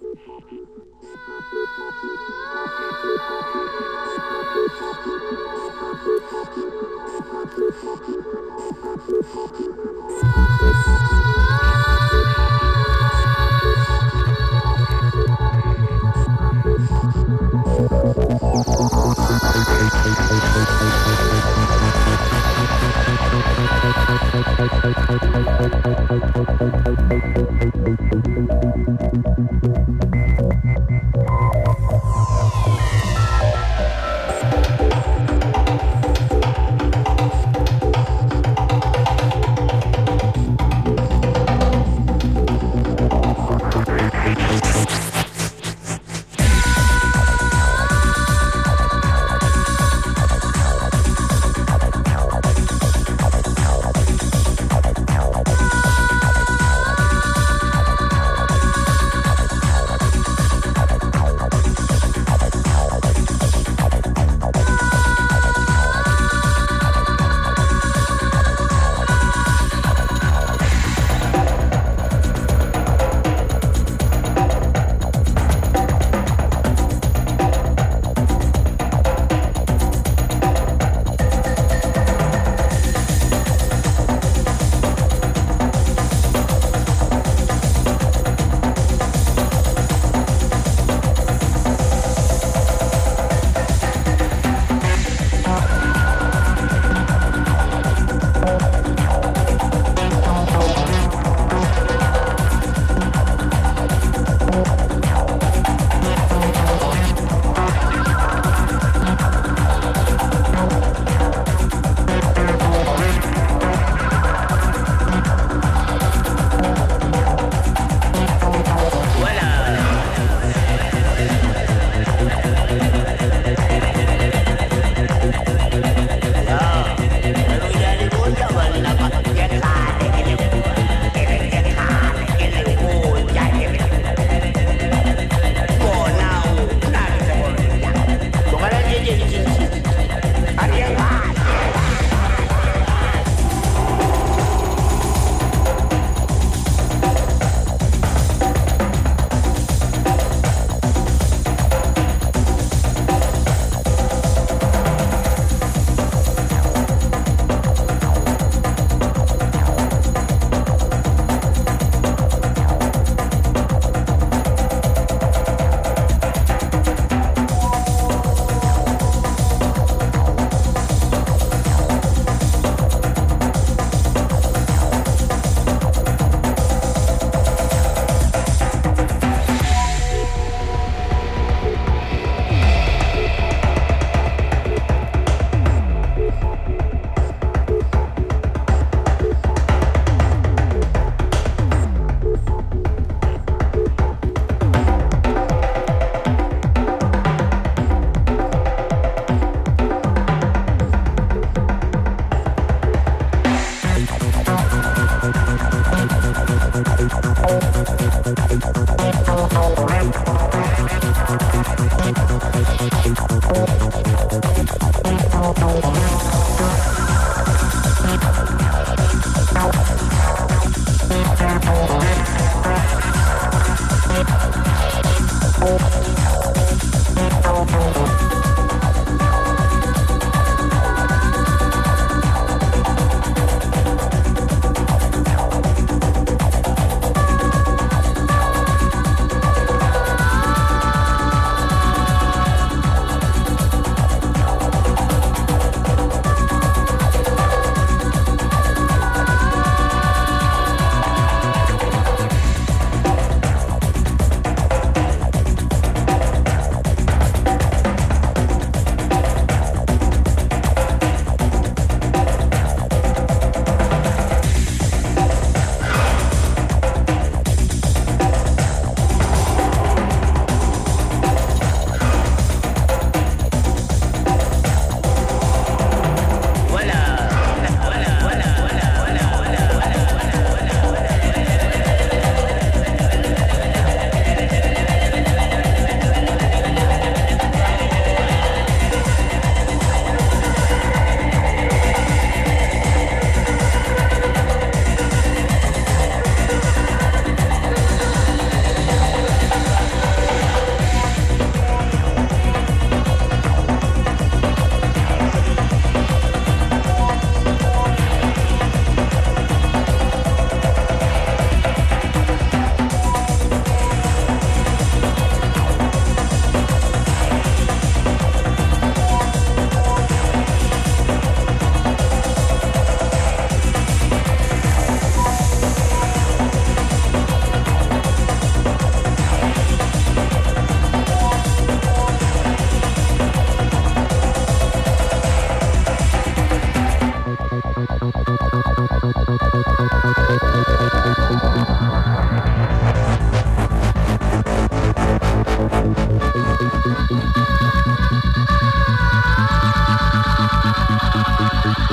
Thank you.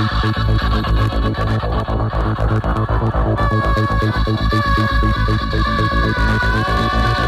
Thank you.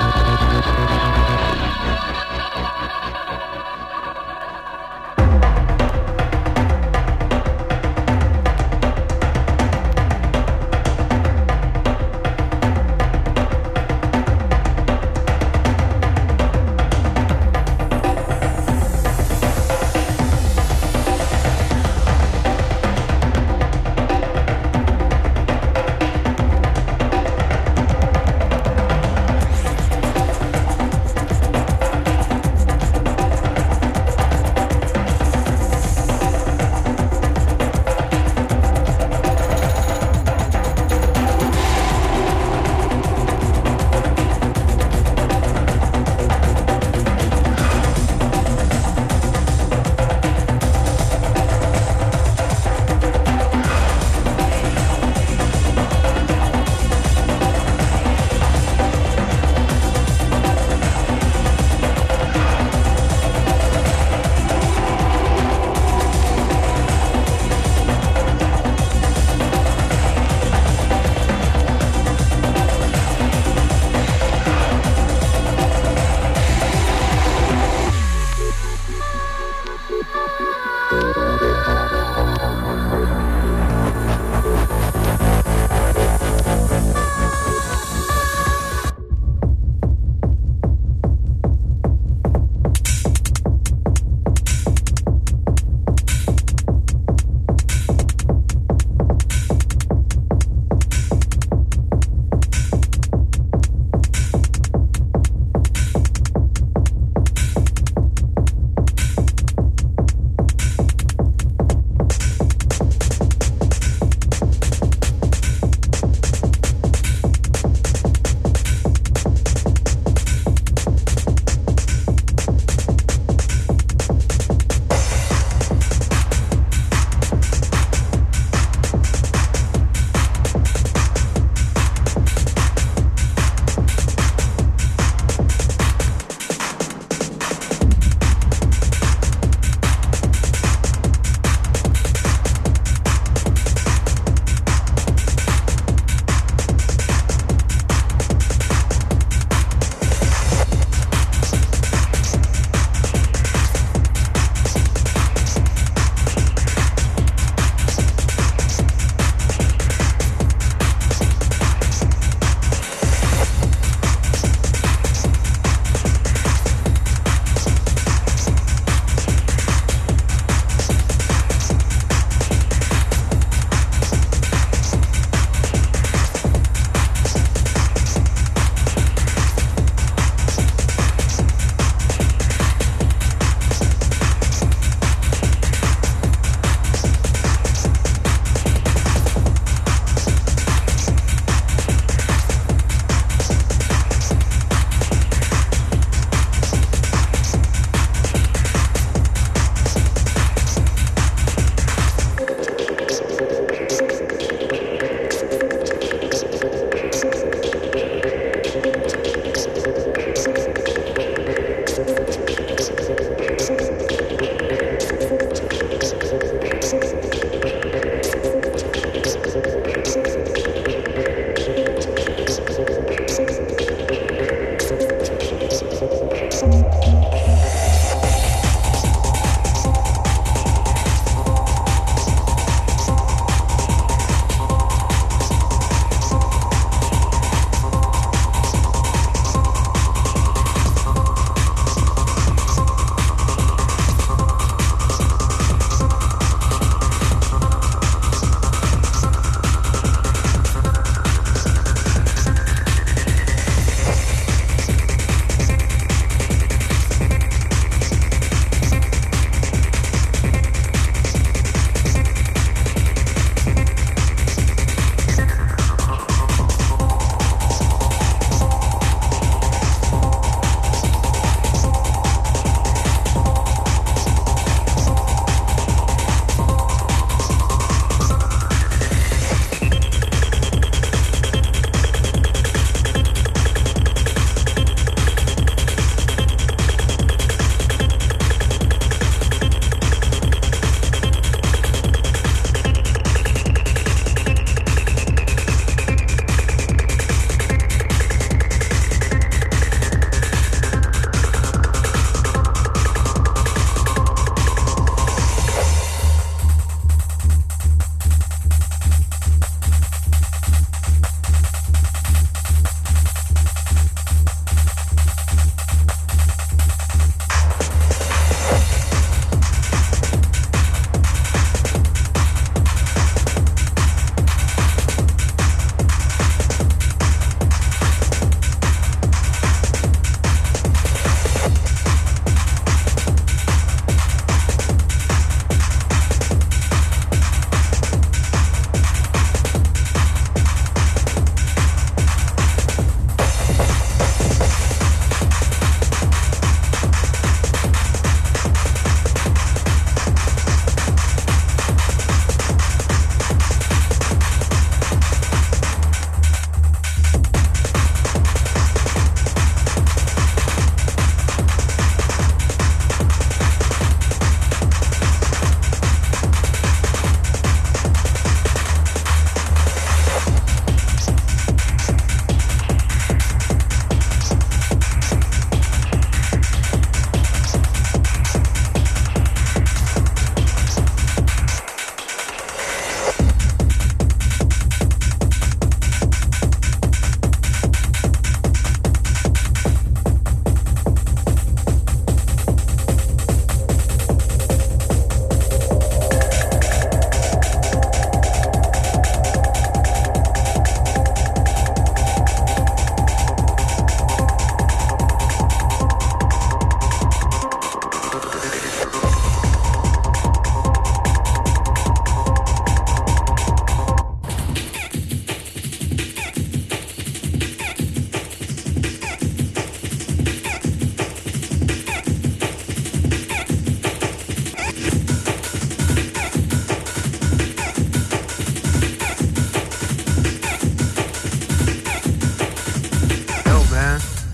Oh.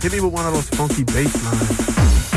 Hit me with one of those funky bass lines.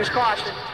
Use caution.